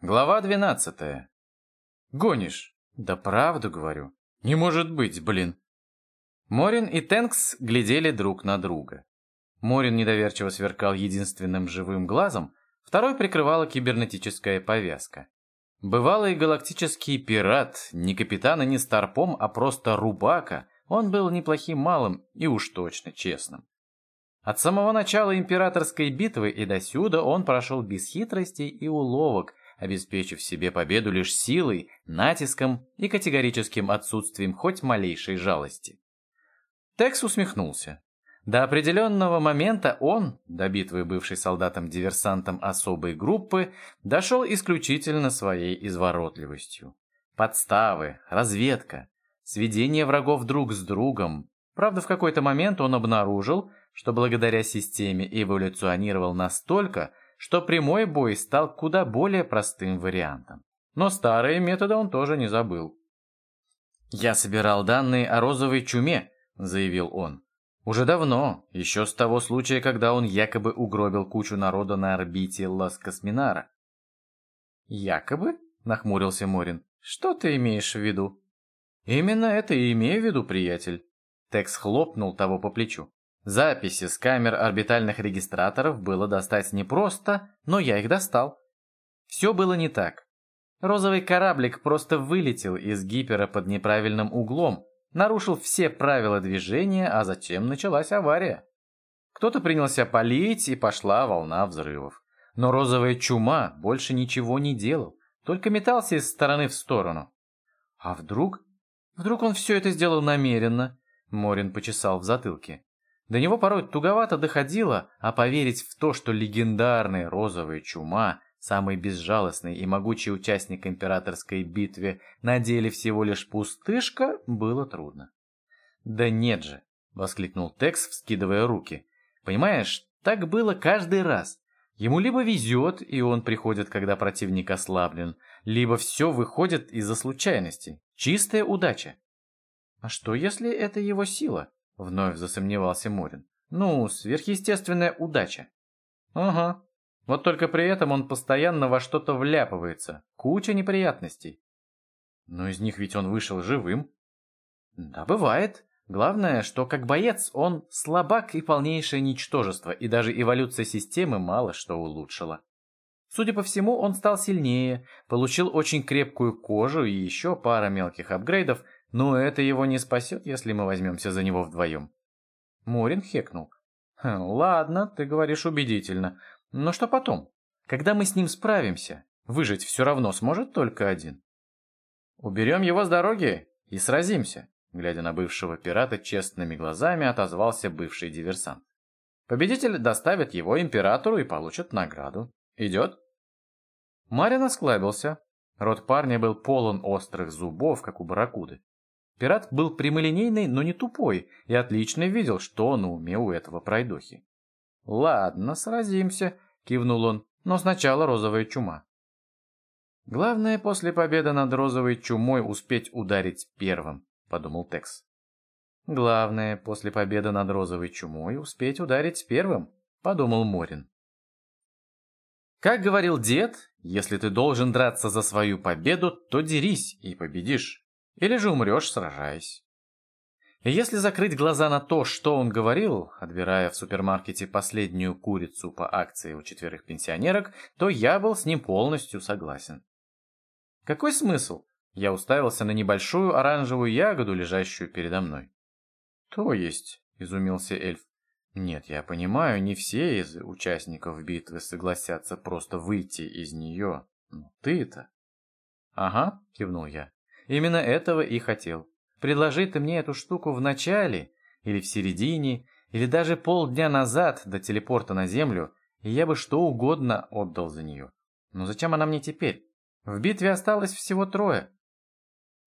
Глава двенадцатая. Гонишь? Да правду говорю. Не может быть, блин. Морин и Тенкс глядели друг на друга. Морин недоверчиво сверкал единственным живым глазом, второй прикрывала кибернетическая повязка. Бывалый галактический пират, не капитан и не старпом, а просто рубака, он был неплохим малым и уж точно честным. От самого начала императорской битвы и до сюда он прошел без хитростей и уловок, обеспечив себе победу лишь силой, натиском и категорическим отсутствием хоть малейшей жалости. Текс усмехнулся. До определенного момента он, до битвы бывший солдатом-диверсантом особой группы, дошел исключительно своей изворотливостью. Подставы, разведка, сведение врагов друг с другом. Правда, в какой-то момент он обнаружил, что благодаря системе эволюционировал настолько, что прямой бой стал куда более простым вариантом. Но старые методы он тоже не забыл. «Я собирал данные о розовой чуме», — заявил он. «Уже давно, еще с того случая, когда он якобы угробил кучу народа на орбите Лас-Косминара». «Якобы?» — нахмурился Морин. «Что ты имеешь в виду?» «Именно это и имею в виду, приятель». Текс хлопнул того по плечу. Записи с камер орбитальных регистраторов было достать непросто, но я их достал. Все было не так. Розовый кораблик просто вылетел из гипера под неправильным углом, нарушил все правила движения, а затем началась авария. Кто-то принялся палить, и пошла волна взрывов. Но розовая чума больше ничего не делал, только метался из стороны в сторону. А вдруг? Вдруг он все это сделал намеренно? Морин почесал в затылке. До него порой туговато доходило, а поверить в то, что легендарная розовая чума, самый безжалостный и могучий участник императорской битвы, на деле всего лишь пустышка, было трудно. «Да нет же!» — воскликнул Текс, вскидывая руки. «Понимаешь, так было каждый раз. Ему либо везет, и он приходит, когда противник ослаблен, либо все выходит из-за случайности. Чистая удача. А что, если это его сила? Вновь засомневался Морин. Ну, сверхъестественная удача. Ага. Вот только при этом он постоянно во что-то вляпывается. Куча неприятностей. Но из них ведь он вышел живым. Да, бывает. Главное, что как боец он слабак и полнейшее ничтожество, и даже эволюция системы мало что улучшила. Судя по всему, он стал сильнее, получил очень крепкую кожу и еще пара мелких апгрейдов, но это его не спасет, если мы возьмемся за него вдвоем. Морин хекнул. «Хм, «Ладно, ты говоришь убедительно. Но что потом? Когда мы с ним справимся, выжить все равно сможет только один». «Уберем его с дороги и сразимся», глядя на бывшего пирата честными глазами, отозвался бывший диверсант. «Победитель доставит его императору и получит награду. Идет?» Марин осклабился. Рот парня был полон острых зубов, как у барракуды. Пират был прямолинейный, но не тупой, и отлично видел, что на уме у этого пройдохи. «Ладно, сразимся», — кивнул он, — «но сначала розовая чума». «Главное после победы над розовой чумой успеть ударить первым», — подумал Текс. «Главное после победы над розовой чумой успеть ударить первым», — подумал Морин. Как говорил дед, если ты должен драться за свою победу, то дерись и победишь. Или же умрешь, сражаясь. Если закрыть глаза на то, что он говорил, отбирая в супермаркете последнюю курицу по акции у четверых пенсионерок, то я был с ним полностью согласен. Какой смысл? Я уставился на небольшую оранжевую ягоду, лежащую передо мной. То есть, изумился эльф. Нет, я понимаю, не все из участников битвы согласятся просто выйти из нее. Но ты-то... Ага, кивнул я. Именно этого и хотел. Предложи ты мне эту штуку в начале, или в середине, или даже полдня назад до телепорта на Землю, и я бы что угодно отдал за нее. Но зачем она мне теперь? В битве осталось всего трое.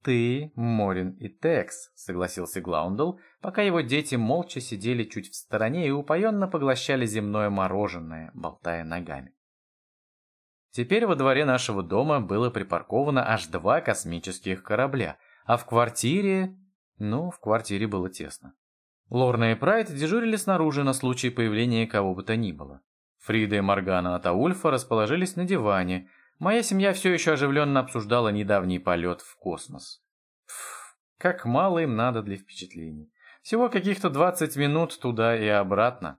«Ты, Морин и Текс», — согласился Глаундл, пока его дети молча сидели чуть в стороне и упоенно поглощали земное мороженое, болтая ногами. Теперь во дворе нашего дома было припарковано аж два космических корабля, а в квартире... Ну, в квартире было тесно. Лорна и Прайд дежурили снаружи на случай появления кого бы то ни было. Фрида и Моргана от Аульфа расположились на диване, Моя семья все еще оживленно обсуждала недавний полет в космос. Пф, как мало им надо для впечатлений. Всего каких-то 20 минут туда и обратно.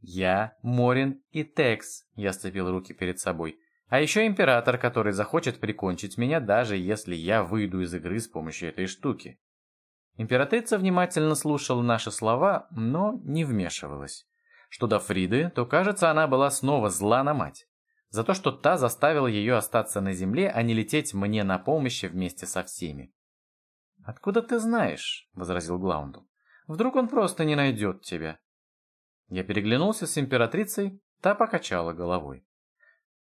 Я, Морин и Текс, я сцепил руки перед собой. А еще император, который захочет прикончить меня, даже если я выйду из игры с помощью этой штуки. Императрица внимательно слушала наши слова, но не вмешивалась. Что до Фриды, то, кажется, она была снова зла на мать. За то, что та заставила ее остаться на земле, а не лететь мне на помощь вместе со всеми. «Откуда ты знаешь?» — возразил Глаундл. «Вдруг он просто не найдет тебя?» Я переглянулся с императрицей, та покачала головой.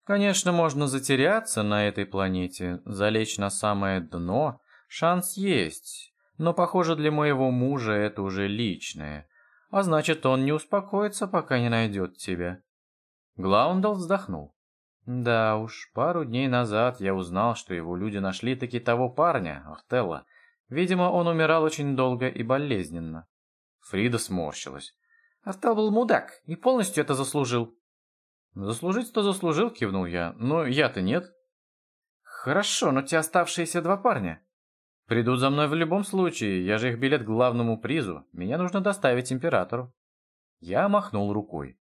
Конечно, можно затеряться на этой планете, залечь на самое дно, шанс есть, но, похоже, для моего мужа это уже личное, а значит, он не успокоится, пока не найдет тебя. Глаундал вздохнул. Да уж, пару дней назад я узнал, что его люди нашли таки того парня, Артелла. Видимо, он умирал очень долго и болезненно. Фрида сморщилась. Артел был мудак и полностью это заслужил. «Заслужить-то заслужил», — кивнул я, — «но я-то нет». «Хорошо, но те оставшиеся два парня?» «Придут за мной в любом случае, я же их билет к главному призу, меня нужно доставить императору». Я махнул рукой.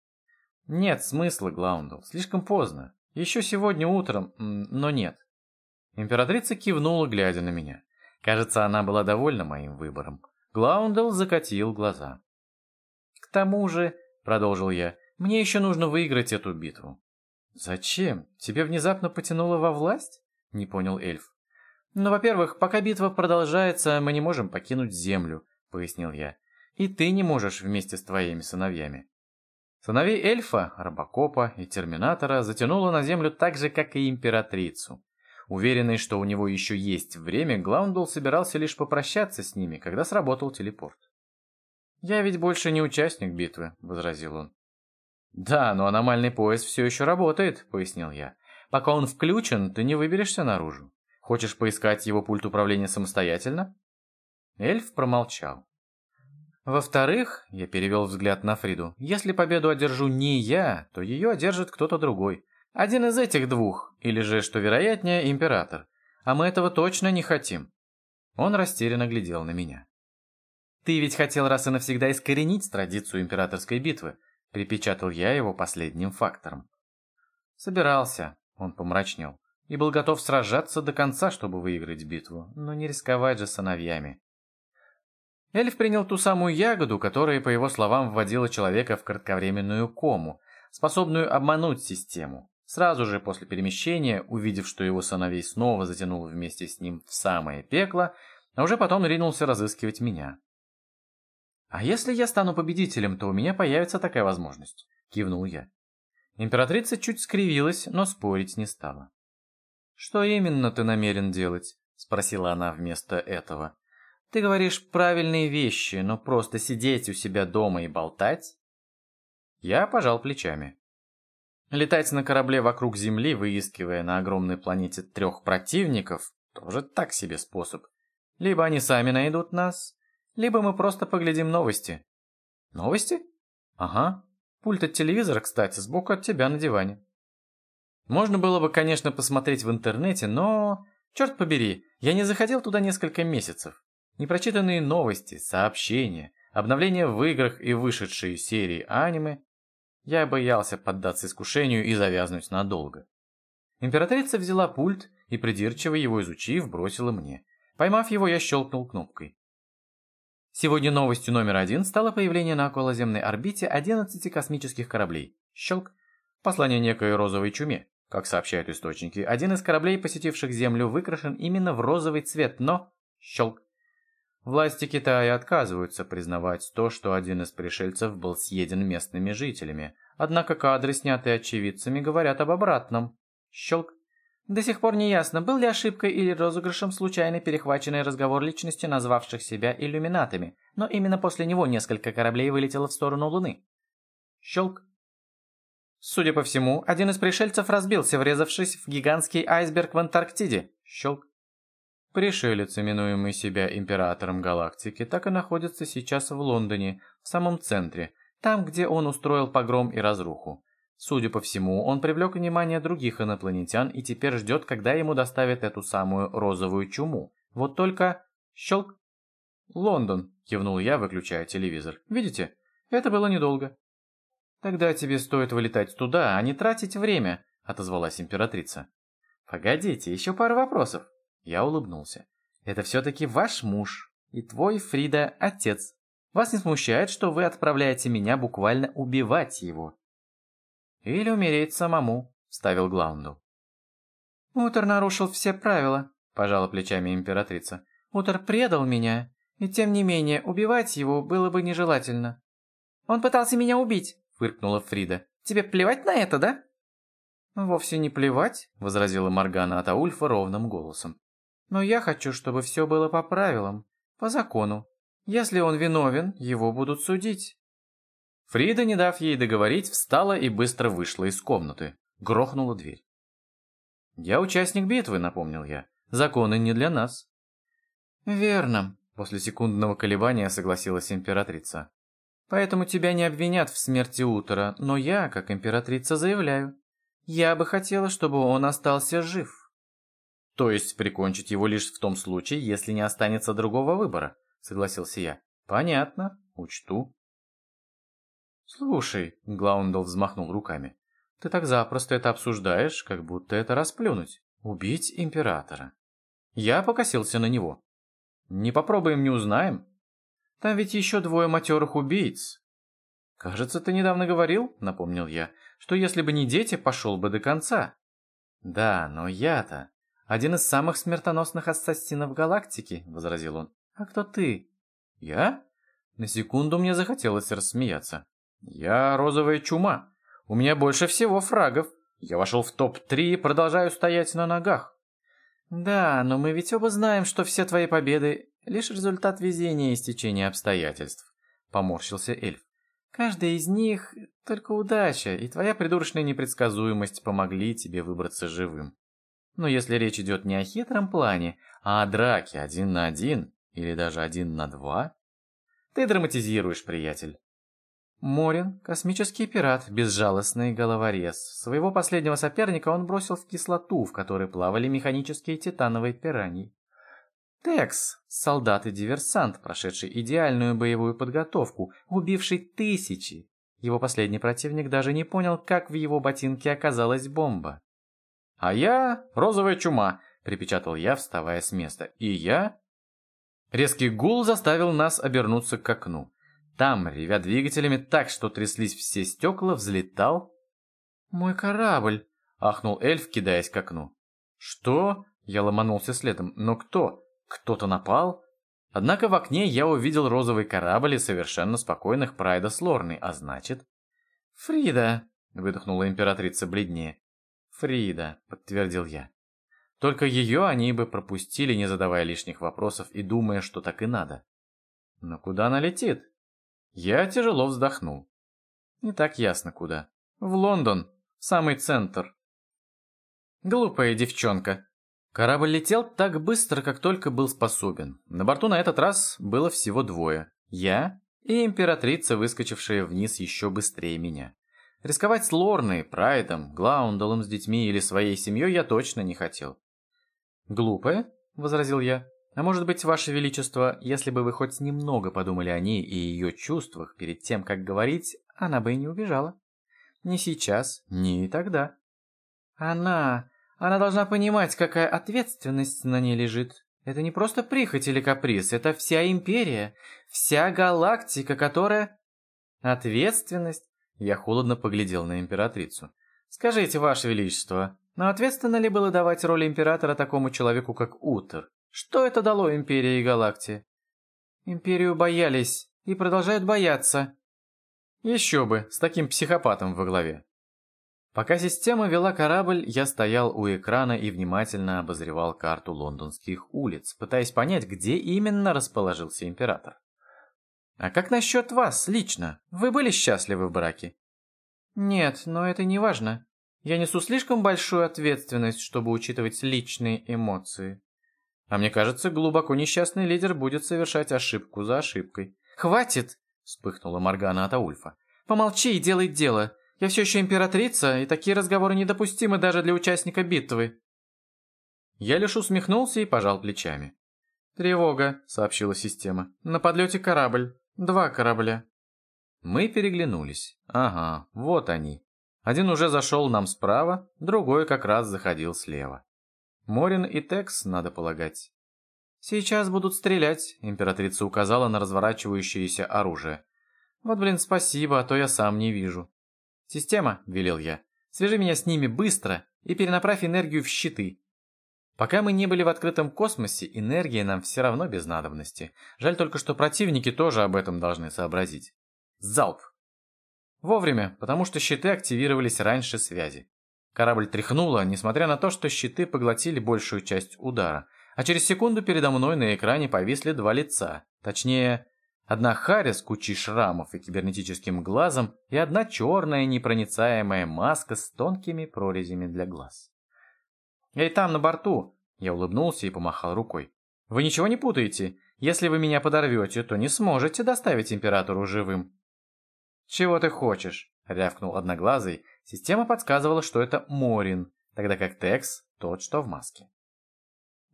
«Нет смысла, Глаундл, слишком поздно. Еще сегодня утром, но нет». Императрица кивнула, глядя на меня. Кажется, она была довольна моим выбором. Глаундл закатил глаза. «К тому же», — продолжил я, мне еще нужно выиграть эту битву». «Зачем? Тебе внезапно потянуло во власть?» — не понял эльф. «Ну, во-первых, пока битва продолжается, мы не можем покинуть Землю», — пояснил я. «И ты не можешь вместе с твоими сыновьями». Сыновей эльфа, Робокопа и Терминатора затянуло на Землю так же, как и Императрицу. Уверенный, что у него еще есть время, Глаундул собирался лишь попрощаться с ними, когда сработал телепорт. «Я ведь больше не участник битвы», — возразил он. «Да, но аномальный пояс все еще работает», — пояснил я. «Пока он включен, ты не выберешься наружу. Хочешь поискать его пульт управления самостоятельно?» Эльф промолчал. «Во-вторых, я перевел взгляд на Фриду, если победу одержу не я, то ее одержит кто-то другой. Один из этих двух, или же, что вероятнее, император. А мы этого точно не хотим». Он растерянно глядел на меня. «Ты ведь хотел раз и навсегда искоренить традицию императорской битвы. Припечатал я его последним фактором. Собирался, он помрачнел, и был готов сражаться до конца, чтобы выиграть битву, но не рисковать же сыновьями. Эльф принял ту самую ягоду, которая, по его словам, вводила человека в кратковременную кому, способную обмануть систему. Сразу же после перемещения, увидев, что его сыновей снова затянуло вместе с ним в самое пекло, а уже потом ринулся разыскивать меня. «А если я стану победителем, то у меня появится такая возможность», — кивнул я. Императрица чуть скривилась, но спорить не стала. «Что именно ты намерен делать?» — спросила она вместо этого. «Ты говоришь правильные вещи, но просто сидеть у себя дома и болтать?» Я пожал плечами. Летать на корабле вокруг Земли, выискивая на огромной планете трех противников, тоже так себе способ. Либо они сами найдут нас, либо мы просто поглядим новости. Новости? Ага. Пульт от телевизора, кстати, сбоку от тебя на диване. Можно было бы, конечно, посмотреть в интернете, но... Черт побери, я не заходил туда несколько месяцев. Непрочитанные новости, сообщения, обновления в играх и вышедшие серии аниме. Я боялся поддаться искушению и завязнуть надолго. Императрица взяла пульт и, придирчиво его изучив, бросила мне. Поймав его, я щелкнул кнопкой. Сегодня новостью номер один стало появление на околоземной орбите 11 космических кораблей. Щелк. Послание некой розовой чуме. Как сообщают источники, один из кораблей, посетивших Землю, выкрашен именно в розовый цвет, но... Щелк. Власти Китая отказываются признавать то, что один из пришельцев был съеден местными жителями. Однако кадры, снятые очевидцами, говорят об обратном. Щелк. До сих пор не ясно, был ли ошибкой или розыгрышем случайно перехваченный разговор личности, назвавших себя иллюминатами, но именно после него несколько кораблей вылетело в сторону Луны. Щелк. Судя по всему, один из пришельцев разбился, врезавшись в гигантский айсберг в Антарктиде. Щелк. Пришелец, именуемый себя императором галактики, так и находится сейчас в Лондоне, в самом центре, там, где он устроил погром и разруху. Судя по всему, он привлек внимание других инопланетян и теперь ждет, когда ему доставят эту самую розовую чуму. Вот только... Щелк. «Лондон», — кивнул я, выключая телевизор. «Видите? Это было недолго». «Тогда тебе стоит вылетать туда, а не тратить время», — отозвалась императрица. «Погодите, еще пару вопросов». Я улыбнулся. «Это все-таки ваш муж и твой, Фрида, отец. Вас не смущает, что вы отправляете меня буквально убивать его?» «Или умереть самому», — ставил Глаундл. «Утер нарушил все правила», — пожала плечами императрица. «Утер предал меня, и тем не менее убивать его было бы нежелательно». «Он пытался меня убить», — фыркнула Фрида. «Тебе плевать на это, да?» «Вовсе не плевать», — возразила Моргана Атаульфа ровным голосом. «Но я хочу, чтобы все было по правилам, по закону. Если он виновен, его будут судить». Фрида, не дав ей договорить, встала и быстро вышла из комнаты. Грохнула дверь. «Я участник битвы», — напомнил я. «Законы не для нас». «Верно», — после секундного колебания согласилась императрица. «Поэтому тебя не обвинят в смерти Утора, но я, как императрица, заявляю. Я бы хотела, чтобы он остался жив». «То есть прикончить его лишь в том случае, если не останется другого выбора», — согласился я. «Понятно, учту». «Слушай», — Глаундл взмахнул руками, — «ты так запросто это обсуждаешь, как будто это расплюнуть. Убить императора». Я покосился на него. «Не попробуем, не узнаем. Там ведь еще двое матерых убийц». «Кажется, ты недавно говорил, — напомнил я, — что если бы не дети, пошел бы до конца». «Да, но я-то один из самых смертоносных ассасинов галактики», — возразил он. «А кто ты?» «Я?» На секунду мне захотелось рассмеяться. Я розовая чума. У меня больше всего фрагов. Я вошел в топ-3 и продолжаю стоять на ногах. Да, но мы ведь оба знаем, что все твои победы — лишь результат везения и стечения обстоятельств. Поморщился эльф. Каждая из них — только удача, и твоя придурочная непредсказуемость помогли тебе выбраться живым. Но если речь идет не о хитром плане, а о драке один на один или даже один на два, ты драматизируешь, приятель. Морин, космический пират, безжалостный головорез. Своего последнего соперника он бросил в кислоту, в которой плавали механические титановые пираньи. Текс, солдат и диверсант, прошедший идеальную боевую подготовку, убивший тысячи. Его последний противник даже не понял, как в его ботинке оказалась бомба. «А я розовая чума», — припечатал я, вставая с места. «И я...» Резкий гул заставил нас обернуться к окну. Там, ревя двигателями так, что тряслись все стекла, взлетал... «Мой корабль!» — ахнул эльф, кидаясь к окну. «Что?» — я ломанулся следом. «Но кто? Кто-то напал?» Однако в окне я увидел розовый корабль и совершенно спокойных Прайда с Лорной, а значит... «Фрида!» — выдохнула императрица бледнее. «Фрида», — подтвердил я. Только ее они бы пропустили, не задавая лишних вопросов и думая, что так и надо. Но куда она летит? Я тяжело вздохнул. Не так ясно куда. В Лондон, самый центр. Глупая девчонка. Корабль летел так быстро, как только был способен. На борту на этот раз было всего двое. Я и императрица, выскочившая вниз еще быстрее меня. Рисковать с Лорной, Прайдом, Глаундалом с детьми или своей семьей я точно не хотел. «Глупая?» — возразил я. А может быть, Ваше Величество, если бы вы хоть немного подумали о ней и ее чувствах перед тем, как говорить, она бы и не убежала. Ни сейчас, ни тогда. Она... Она должна понимать, какая ответственность на ней лежит. Это не просто прихоть или каприз, это вся империя, вся галактика, которая... Ответственность? Я холодно поглядел на императрицу. Скажите, Ваше Величество, но ответственно ли было давать роль императора такому человеку, как Утер? Что это дало Империи и Галакте? Империю боялись и продолжают бояться. Еще бы, с таким психопатом во главе. Пока система вела корабль, я стоял у экрана и внимательно обозревал карту лондонских улиц, пытаясь понять, где именно расположился император. «А как насчет вас, лично? Вы были счастливы в браке?» «Нет, но это не важно. Я несу слишком большую ответственность, чтобы учитывать личные эмоции. А мне кажется, глубоко несчастный лидер будет совершать ошибку за ошибкой. «Хватит!» — вспыхнула Моргана от Аульфа. «Помолчи и делай дело. Я все еще императрица, и такие разговоры недопустимы даже для участника битвы». Я лишь усмехнулся и пожал плечами. «Тревога», — сообщила система. «На подлете корабль. Два корабля». Мы переглянулись. Ага, вот они. Один уже зашел нам справа, другой как раз заходил слева. Морин и Текс, надо полагать. «Сейчас будут стрелять», — императрица указала на разворачивающееся оружие. «Вот, блин, спасибо, а то я сам не вижу». «Система», — велел я, — «свяжи меня с ними быстро и перенаправь энергию в щиты. Пока мы не были в открытом космосе, энергия нам все равно без надобности. Жаль только, что противники тоже об этом должны сообразить. Залп! Вовремя, потому что щиты активировались раньше связи. Корабль тряхнуло, несмотря на то, что щиты поглотили большую часть удара. А через секунду передо мной на экране повисли два лица. Точнее, одна Харя с кучей шрамов и кибернетическим глазом, и одна черная непроницаемая маска с тонкими прорезями для глаз. «Эй, там, на борту!» Я улыбнулся и помахал рукой. «Вы ничего не путаете? Если вы меня подорвете, то не сможете доставить императору живым». «Чего ты хочешь?» — рявкнул Одноглазый. Система подсказывала, что это Морин, тогда как Текс — тот, что в маске.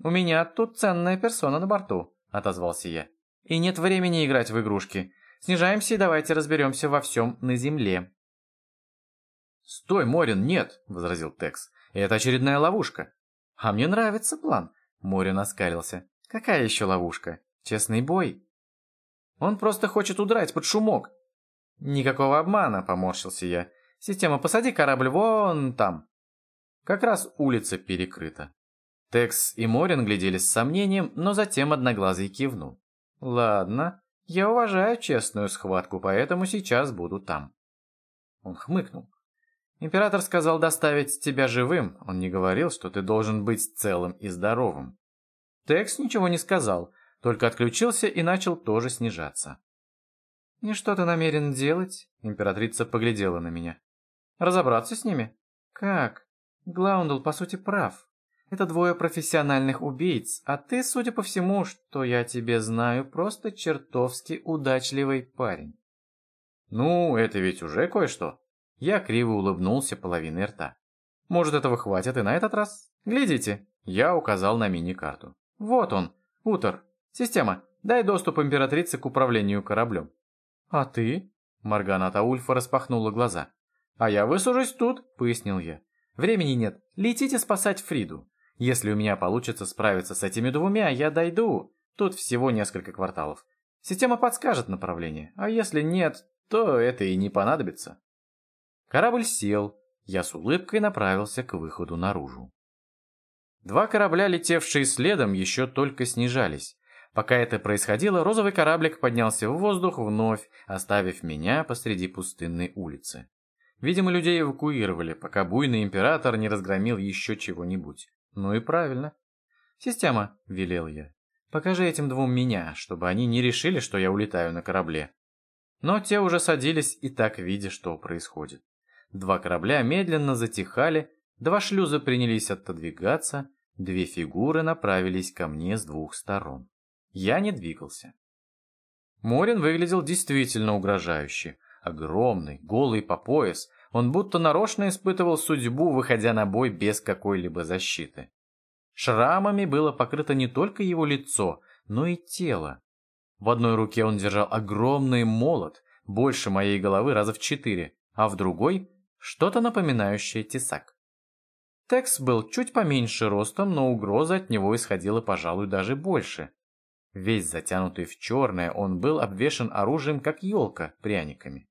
«У меня тут ценная персона на борту», — отозвался я. «И нет времени играть в игрушки. Снижаемся и давайте разберемся во всем на земле». «Стой, Морин, нет!» — возразил Текс. Это очередная ловушка. А мне нравится план. Морин оскалился. Какая еще ловушка? Честный бой? Он просто хочет удрать под шумок. Никакого обмана, поморщился я. Система, посади корабль вон там. Как раз улица перекрыта. Текс и Морин глядели с сомнением, но затем одноглазый кивнул. «Ладно, я уважаю честную схватку, поэтому сейчас буду там». Он хмыкнул. Император сказал доставить тебя живым, он не говорил, что ты должен быть целым и здоровым. Текс ничего не сказал, только отключился и начал тоже снижаться. «И что ты намерен делать?» Императрица поглядела на меня. «Разобраться с ними?» «Как?» Глаундл, по сути, прав. Это двое профессиональных убийц, а ты, судя по всему, что я тебе знаю, просто чертовски удачливый парень. Ну, это ведь уже кое-что. Я криво улыбнулся половиной рта. «Может, этого хватит и на этот раз? Глядите!» Я указал на мини-карту. «Вот он, Утор. Система, дай доступ императрице к управлению кораблем». «А ты?» Маргана Таульфа распахнула глаза. «А я высужусь тут», — пояснил я. «Времени нет. Летите спасать Фриду. Если у меня получится справиться с этими двумя, я дойду. Тут всего несколько кварталов. Система подскажет направление, а если нет, то это и не понадобится». Корабль сел, я с улыбкой направился к выходу наружу. Два корабля, летевшие следом, еще только снижались. Пока это происходило, розовый кораблик поднялся в воздух вновь, оставив меня посреди пустынной улицы. Видимо, людей эвакуировали, пока буйный император не разгромил еще чего-нибудь. Ну и правильно. «Система», — велел я, — «покажи этим двум меня, чтобы они не решили, что я улетаю на корабле». Но те уже садились и так видя, что происходит. Два корабля медленно затихали, два шлюза принялись отодвигаться, две фигуры направились ко мне с двух сторон. Я не двигался. Морин выглядел действительно угрожающе. Огромный, голый по пояс, он будто нарочно испытывал судьбу, выходя на бой без какой-либо защиты. Шрамами было покрыто не только его лицо, но и тело. В одной руке он держал огромный молот, больше моей головы раза в четыре, а в другой что-то напоминающее тесак. Текс был чуть поменьше ростом, но угроза от него исходила, пожалуй, даже больше. Весь затянутый в черное, он был обвешан оружием, как елка, пряниками.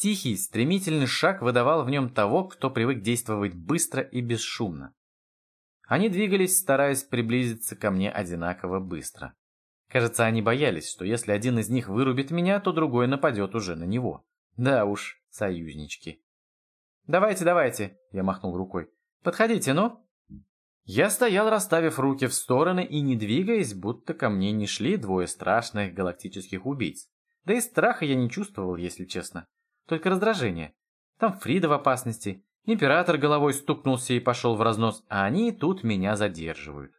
Тихий, стремительный шаг выдавал в нем того, кто привык действовать быстро и бесшумно. Они двигались, стараясь приблизиться ко мне одинаково быстро. Кажется, они боялись, что если один из них вырубит меня, то другой нападет уже на него. Да уж, союзнички. «Давайте, давайте!» – я махнул рукой. «Подходите, ну!» Я стоял, расставив руки в стороны и не двигаясь, будто ко мне не шли двое страшных галактических убийц. Да и страха я не чувствовал, если честно. Только раздражение. Там Фрида в опасности, император головой стукнулся и пошел в разнос, а они тут меня задерживают.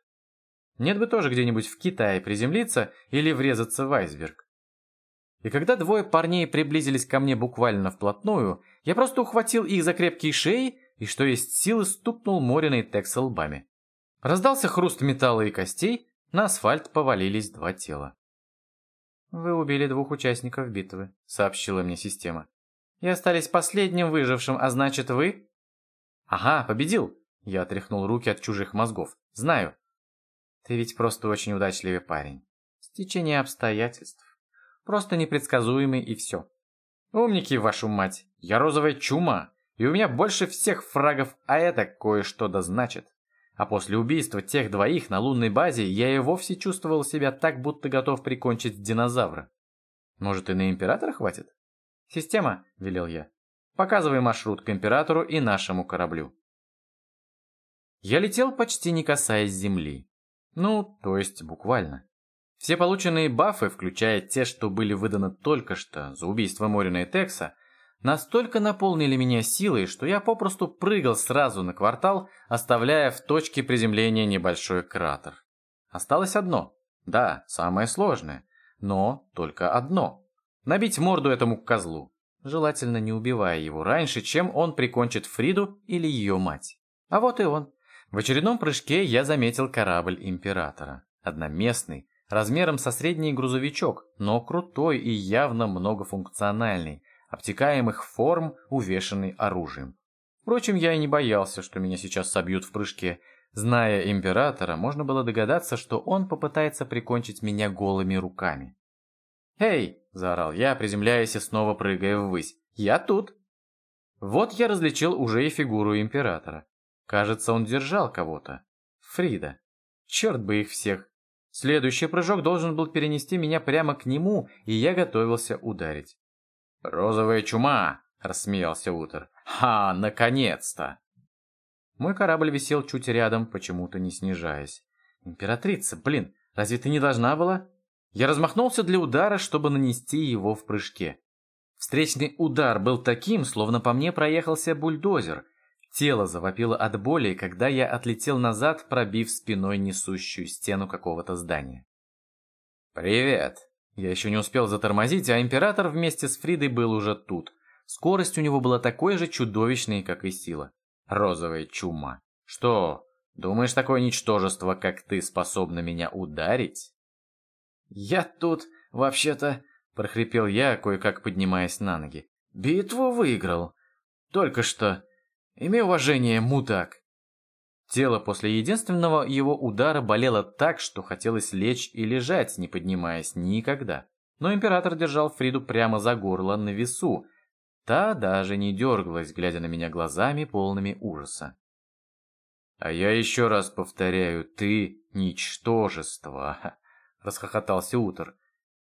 Нет бы тоже где-нибудь в Китае приземлиться или врезаться в айсберг. И когда двое парней приблизились ко мне буквально вплотную, я просто ухватил их за крепкие шеи и, что есть силы, стукнул Морина и Текса лбами. Раздался хруст металла и костей, на асфальт повалились два тела. «Вы убили двух участников битвы», — сообщила мне система. «И остались последним выжившим, а значит, вы...» «Ага, победил!» Я отряхнул руки от чужих мозгов. «Знаю». «Ты ведь просто очень удачливый парень. Стечение обстоятельств. Просто непредсказуемый и все. Умники, вашу мать. Я розовая чума, и у меня больше всех фрагов, а это кое-что да значит. А после убийства тех двоих на лунной базе я и вовсе чувствовал себя так, будто готов прикончить динозавра. Может, и на императора хватит? Система, велел я. Показывай маршрут к императору и нашему кораблю. Я летел почти не касаясь земли. Ну, то есть буквально. Все полученные бафы, включая те, что были выданы только что за убийство Морина и Текса, настолько наполнили меня силой, что я попросту прыгал сразу на квартал, оставляя в точке приземления небольшой кратер. Осталось одно. Да, самое сложное. Но только одно. Набить морду этому козлу. Желательно не убивая его раньше, чем он прикончит Фриду или ее мать. А вот и он. В очередном прыжке я заметил корабль Императора. Одноместный, размером со средний грузовичок, но крутой и явно многофункциональный, обтекаемых форм, увешанный оружием. Впрочем, я и не боялся, что меня сейчас собьют в прыжке. Зная императора, можно было догадаться, что он попытается прикончить меня голыми руками. «Эй!» – заорал я, приземляясь и снова прыгая ввысь. «Я тут!» Вот я различил уже и фигуру императора. Кажется, он держал кого-то. Фрида. Черт бы их всех. Следующий прыжок должен был перенести меня прямо к нему, и я готовился ударить. «Розовая чума!» – рассмеялся Утер. «Ха, наконец-то!» Мой корабль висел чуть рядом, почему-то не снижаясь. «Императрица, блин, разве ты не должна была?» Я размахнулся для удара, чтобы нанести его в прыжке. Встречный удар был таким, словно по мне проехался бульдозер, Тело завопило от боли, когда я отлетел назад, пробив спиной несущую стену какого-то здания. «Привет!» Я еще не успел затормозить, а Император вместе с Фридой был уже тут. Скорость у него была такой же чудовищной, как и сила. Розовая чума. Что, думаешь, такое ничтожество, как ты, способно меня ударить? «Я тут, вообще-то...» — прохрипел я, кое-как поднимаясь на ноги. «Битву выиграл. Только что. Имей уважение, мудак!» Тело после единственного его удара болело так, что хотелось лечь и лежать, не поднимаясь никогда. Но император держал Фриду прямо за горло на весу. Та даже не дергалась, глядя на меня глазами, полными ужаса. «А я еще раз повторяю, ты — ничтожество!» — расхохотался Утор.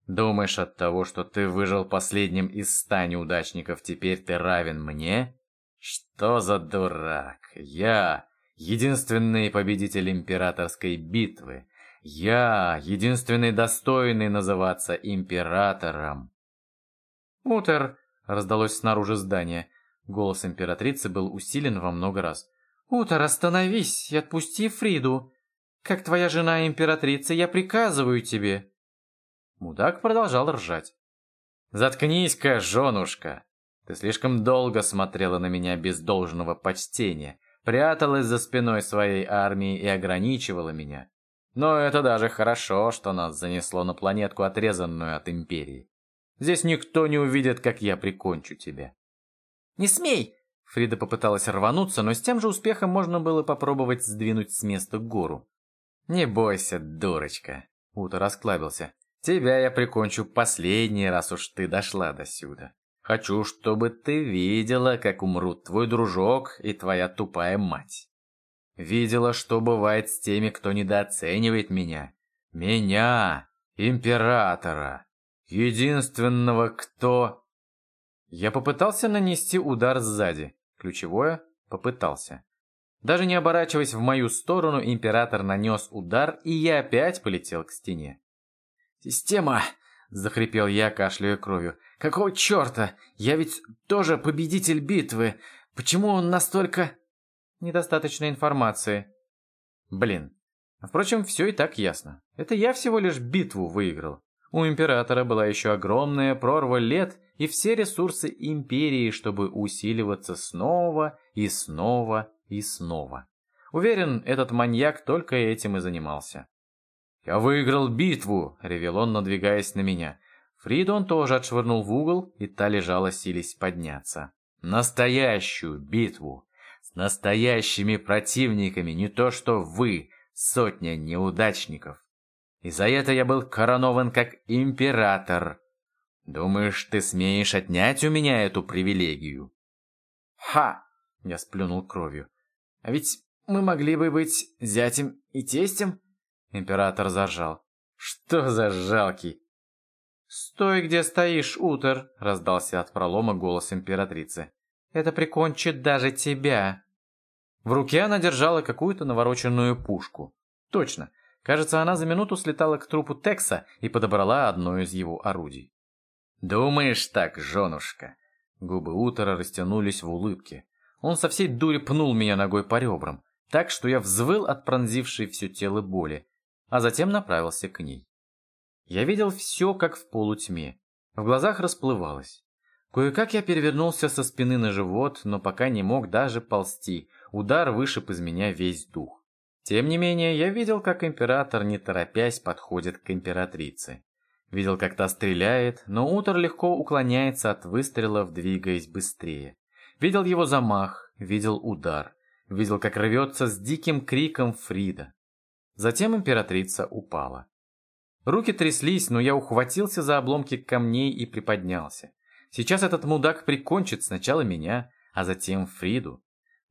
«Думаешь, от того, что ты выжил последним из ста неудачников, теперь ты равен мне?» Что за дурак? Я единственный победитель императорской битвы. Я единственный достойный называться императором. Утер, раздалось снаружи здания. Голос императрицы был усилен во много раз. Утер, остановись и отпусти Фриду. Как твоя жена императрица, я приказываю тебе. Мудак продолжал ржать. «Заткнись-ка, женушка! Ты слишком долго смотрела на меня без должного почтения, пряталась за спиной своей армии и ограничивала меня. Но это даже хорошо, что нас занесло на планетку, отрезанную от Империи. Здесь никто не увидит, как я прикончу тебя. «Не смей!» Фрида попыталась рвануться, но с тем же успехом можно было попробовать сдвинуть с места гору. «Не бойся, дурочка!» Ута расклабился. «Тебя я прикончу последний раз уж ты дошла до сюда. Хочу, чтобы ты видела, как умрут твой дружок и твоя тупая мать. Видела, что бывает с теми, кто недооценивает меня. Меня, императора, единственного, кто... Я попытался нанести удар сзади. Ключевое — попытался. Даже не оборачиваясь в мою сторону, император нанес удар, и я опять полетел к стене. «Система!» — захрипел я, кашляя кровью. Какого черта? Я ведь тоже победитель битвы. Почему он настолько... Недостаточно информации. Блин. Впрочем, все и так ясно. Это я всего лишь битву выиграл. У императора была еще огромная прорва лет и все ресурсы империи, чтобы усиливаться снова и снова и снова. Уверен, этот маньяк только этим и занимался. «Я выиграл битву!» — ревел он, надвигаясь на меня. Фриду он тоже отшвырнул в угол, и та лежала, сились подняться. «Настоящую битву! С настоящими противниками, не то что вы, сотня неудачников! И за это я был коронован как император!» «Думаешь, ты смеешь отнять у меня эту привилегию?» «Ха!» — я сплюнул кровью. «А ведь мы могли бы быть зятем и тестем?» Император заржал. «Что за жалкий?» «Стой, где стоишь, Утер!» — раздался от пролома голос императрицы. «Это прикончит даже тебя!» В руке она держала какую-то навороченную пушку. Точно, кажется, она за минуту слетала к трупу Текса и подобрала одно из его орудий. «Думаешь так, женушка?» Губы Утера растянулись в улыбке. Он со всей дури пнул меня ногой по ребрам, так что я взвыл от пронзившей все тело боли, а затем направился к ней. Я видел все, как в полутьме. В глазах расплывалось. Кое-как я перевернулся со спины на живот, но пока не мог даже ползти. Удар вышиб из меня весь дух. Тем не менее, я видел, как император, не торопясь, подходит к императрице. Видел, как та стреляет, но Утор легко уклоняется от выстрелов, двигаясь быстрее. Видел его замах, видел удар. Видел, как рвется с диким криком Фрида. Затем императрица упала. Руки тряслись, но я ухватился за обломки камней и приподнялся. Сейчас этот мудак прикончит сначала меня, а затем Фриду.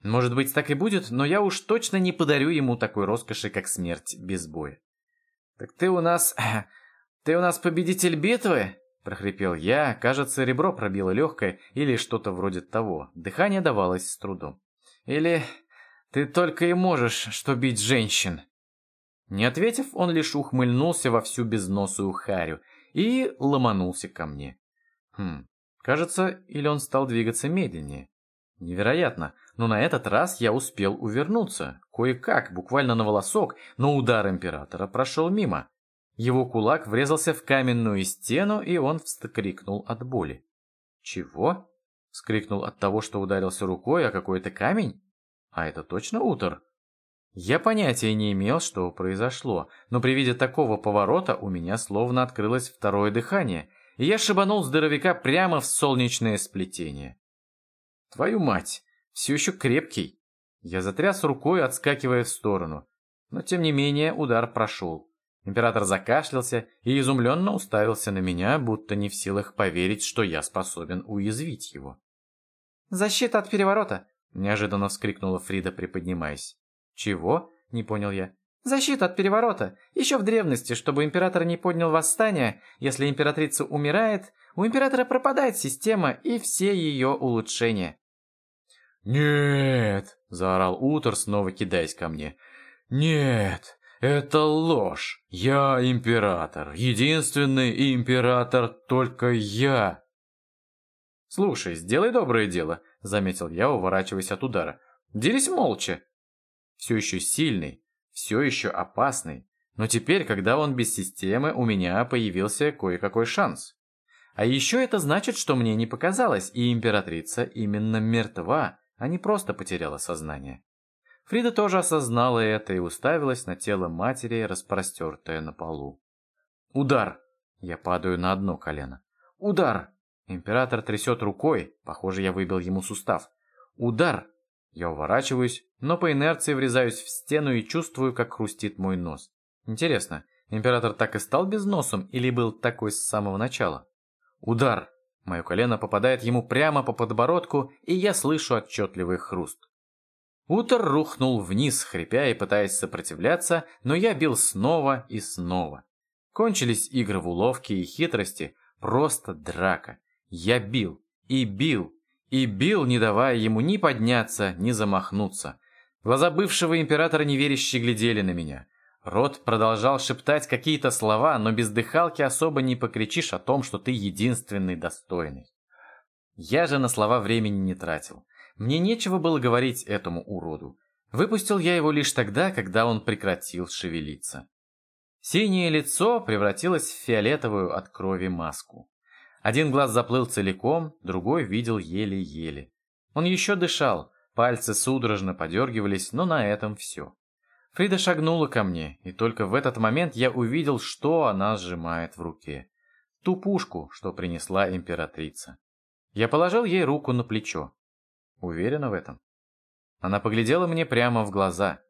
Может быть, так и будет, но я уж точно не подарю ему такой роскоши, как смерть без боя. «Так ты у нас «Ты у нас победитель битвы?» – прохрипел я. Кажется, ребро пробило легкое или что-то вроде того. Дыхание давалось с трудом. «Или ты только и можешь, что бить женщин?» Не ответив, он лишь ухмыльнулся во всю безносую харю и ломанулся ко мне. Хм, кажется, или он стал двигаться медленнее. Невероятно, но на этот раз я успел увернуться. Кое-как, буквально на волосок, но удар императора прошел мимо. Его кулак врезался в каменную стену, и он вскрикнул от боли. «Чего?» — вскрикнул от того, что ударился рукой о какой-то камень? «А это точно Утор?» Я понятия не имел, что произошло, но при виде такого поворота у меня словно открылось второе дыхание, и я шибанул здоровяка прямо в солнечное сплетение. «Твою мать! Все еще крепкий!» Я затряс рукой, отскакивая в сторону, но тем не менее удар прошел. Император закашлялся и изумленно уставился на меня, будто не в силах поверить, что я способен уязвить его. «Защита от переворота!» – неожиданно вскрикнула Фрида, приподнимаясь. «Чего?» – не понял я. «Защита от переворота! Еще в древности, чтобы император не поднял восстание, если императрица умирает, у императора пропадает система и все ее улучшения». «Нет!» – заорал Утор, снова кидаясь ко мне. «Нет! Это ложь. Я император. Единственный император только я. Слушай, сделай доброе дело, заметил я, уворачиваясь от удара. Делись молча. Все еще сильный, все еще опасный. Но теперь, когда он без системы, у меня появился кое-какой шанс. А еще это значит, что мне не показалось, и императрица именно мертва, а не просто потеряла сознание. Фрида тоже осознала это и уставилась на тело матери, распростертое на полу. Удар! Я падаю на одно колено. Удар! Император трясет рукой, похоже, я выбил ему сустав. Удар! Я уворачиваюсь, но по инерции врезаюсь в стену и чувствую, как хрустит мой нос. Интересно, император так и стал без носом или был такой с самого начала? Удар! Мое колено попадает ему прямо по подбородку, и я слышу отчетливый хруст. Утор рухнул вниз, хрипя и пытаясь сопротивляться, но я бил снова и снова. Кончились игры в уловки и хитрости, просто драка. Я бил и бил и бил, не давая ему ни подняться, ни замахнуться. Глаза бывшего императора неверяще глядели на меня. Рот продолжал шептать какие-то слова, но без дыхалки особо не покричишь о том, что ты единственный достойный. Я же на слова времени не тратил. Мне нечего было говорить этому уроду. Выпустил я его лишь тогда, когда он прекратил шевелиться. Синее лицо превратилось в фиолетовую от крови маску. Один глаз заплыл целиком, другой видел еле-еле. Он еще дышал, пальцы судорожно подергивались, но на этом все. Фрида шагнула ко мне, и только в этот момент я увидел, что она сжимает в руке. Ту пушку, что принесла императрица. Я положил ей руку на плечо. Уверена в этом? Она поглядела мне прямо в глаза.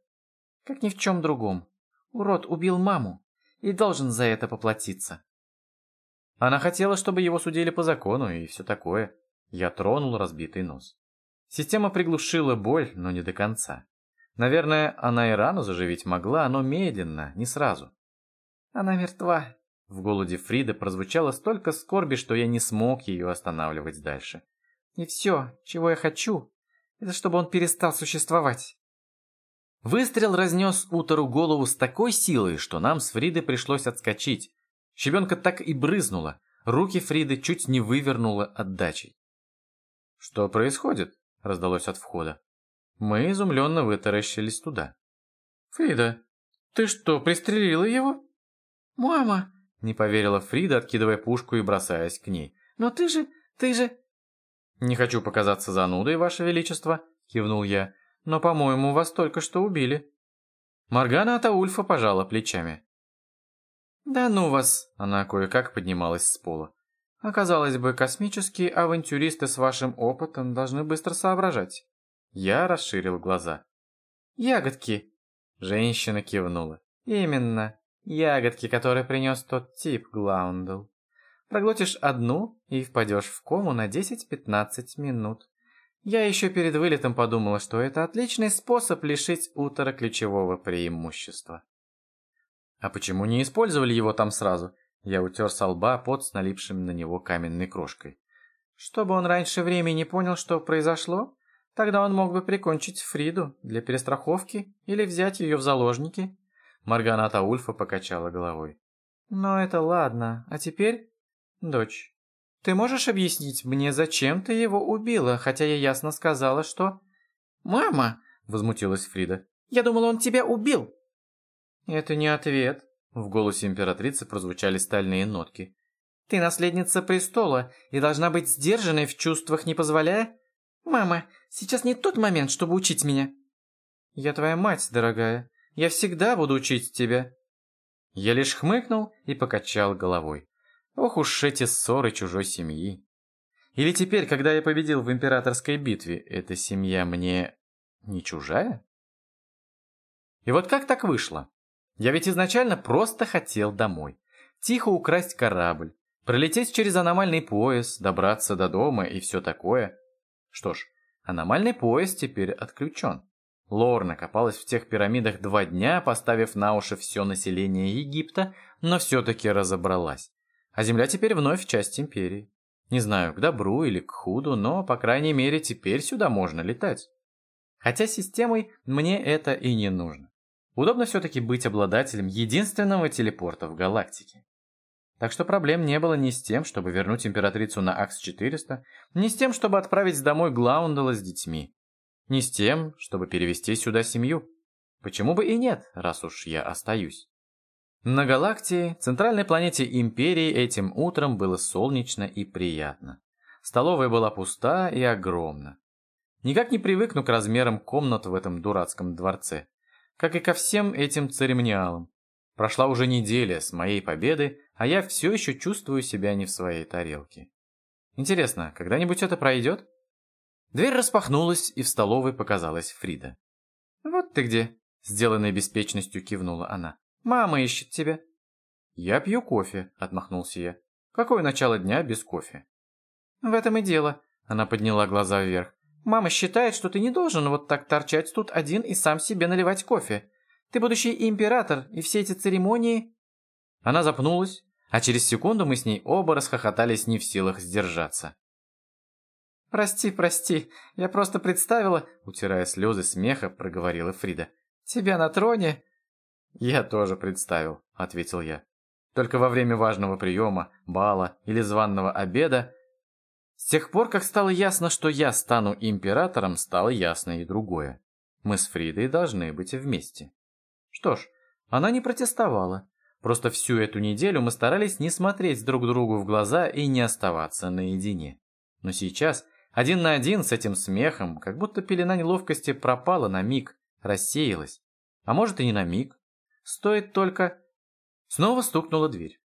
Как ни в чем другом. Урод убил маму и должен за это поплатиться. Она хотела, чтобы его судили по закону и все такое. Я тронул разбитый нос. Система приглушила боль, но не до конца. Наверное, она и рану заживить могла, но медленно, не сразу. Она мертва. В голоде Фрида прозвучало столько скорби, что я не смог ее останавливать дальше. И все, чего я хочу, это чтобы он перестал существовать. Выстрел разнес Утору голову с такой силой, что нам с Фридой пришлось отскочить. Щебенка так и брызнула. Руки Фриды чуть не вывернула отдачей. «Что происходит?» — раздалось от входа. Мы изумленно вытаращились туда. «Фрида, ты что, пристрелила его?» «Мама!» — не поверила Фрида, откидывая пушку и бросаясь к ней. «Но ты же... ты же...» «Не хочу показаться занудой, Ваше Величество», — кивнул я. Но, по-моему, вас только что убили». Моргана Атаульфа пожала плечами. «Да ну вас!» – она кое-как поднималась с пола. «Оказалось бы, космические авантюристы с вашим опытом должны быстро соображать». Я расширил глаза. «Ягодки!» – женщина кивнула. «Именно, ягодки, которые принес тот тип, Глаундл. Проглотишь одну и впадешь в кому на 10-15 минут. Я еще перед вылетом подумала, что это отличный способ лишить утора ключевого преимущества. А почему не использовали его там сразу? Я утер со лба пот с налипшим на него каменной крошкой. Чтобы он раньше времени понял, что произошло, тогда он мог бы прикончить Фриду для перестраховки или взять ее в заложники. Марганата Ульфа покачала головой. Но это ладно, а теперь... Дочь, ты можешь объяснить мне, зачем ты его убила, хотя я ясно сказала, что...» «Мама!» — возмутилась Фрида. «Я думала, он тебя убил!» «Это не ответ», — в голосе императрицы прозвучали стальные нотки. «Ты наследница престола и должна быть сдержанной в чувствах, не позволяя...» «Мама, сейчас не тот момент, чтобы учить меня!» «Я твоя мать, дорогая. Я всегда буду учить тебя!» Я лишь хмыкнул и покачал головой. Ох уж эти ссоры чужой семьи. Или теперь, когда я победил в императорской битве, эта семья мне не чужая? И вот как так вышло? Я ведь изначально просто хотел домой. Тихо украсть корабль, пролететь через аномальный пояс, добраться до дома и все такое. Что ж, аномальный пояс теперь отключен. Лорна копалась в тех пирамидах два дня, поставив на уши все население Египта, но все-таки разобралась. А Земля теперь вновь часть Империи. Не знаю, к добру или к худу, но, по крайней мере, теперь сюда можно летать. Хотя системой мне это и не нужно. Удобно все-таки быть обладателем единственного телепорта в галактике. Так что проблем не было ни с тем, чтобы вернуть императрицу на АКС-400, ни с тем, чтобы отправить домой Глаундала с детьми, ни с тем, чтобы перевести сюда семью. Почему бы и нет, раз уж я остаюсь. На Галактии, центральной планете Империи, этим утром было солнечно и приятно. Столовая была пуста и огромна. Никак не привыкну к размерам комнат в этом дурацком дворце. Как и ко всем этим церемониалам. Прошла уже неделя с моей победы, а я все еще чувствую себя не в своей тарелке. Интересно, когда-нибудь это пройдет? Дверь распахнулась, и в столовой показалась Фрида. «Вот ты где!» – сделанной беспечностью кивнула она. Мама ищет тебя». «Я пью кофе», — отмахнулся я. «Какое начало дня без кофе?» «В этом и дело», — она подняла глаза вверх. «Мама считает, что ты не должен вот так торчать тут один и сам себе наливать кофе. Ты будущий император, и все эти церемонии...» Она запнулась, а через секунду мы с ней оба расхохотались не в силах сдержаться. «Прости, прости, я просто представила...» Утирая слезы смеха, проговорила Фрида. «Тебя на троне, «Я тоже представил», — ответил я. «Только во время важного приема, бала или званного обеда с тех пор, как стало ясно, что я стану императором, стало ясно и другое. Мы с Фридой должны быть вместе. Что ж, она не протестовала. Просто всю эту неделю мы старались не смотреть друг другу в глаза и не оставаться наедине. Но сейчас, один на один с этим смехом, как будто пелена неловкости пропала на миг, рассеялась. А может и не на миг. Стоит только... Снова стукнула дверь.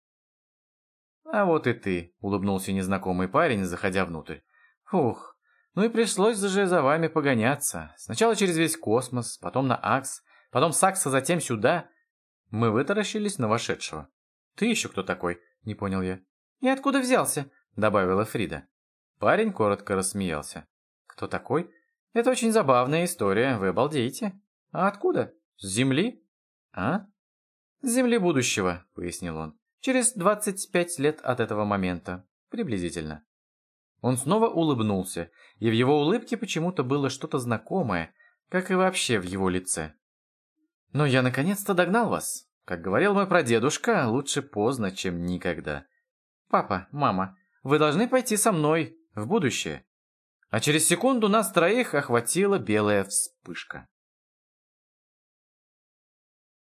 «А вот и ты», — улыбнулся незнакомый парень, заходя внутрь. «Фух, ну и пришлось же за вами погоняться. Сначала через весь космос, потом на Акс, потом с Акса затем сюда. Мы вытаращились на вошедшего. «Ты еще кто такой?» — не понял я. «И откуда взялся?» — добавила Фрида. Парень коротко рассмеялся. «Кто такой?» «Это очень забавная история, вы обалдеете». «А откуда?» «С Земли?» «А?» «С Земли будущего», — пояснил он. «Через 25 лет от этого момента. Приблизительно». Он снова улыбнулся, и в его улыбке почему-то было что-то знакомое, как и вообще в его лице. «Но я наконец-то догнал вас. Как говорил мой прадедушка, лучше поздно, чем никогда. Папа, мама, вы должны пойти со мной в будущее». А через секунду нас троих охватила белая вспышка.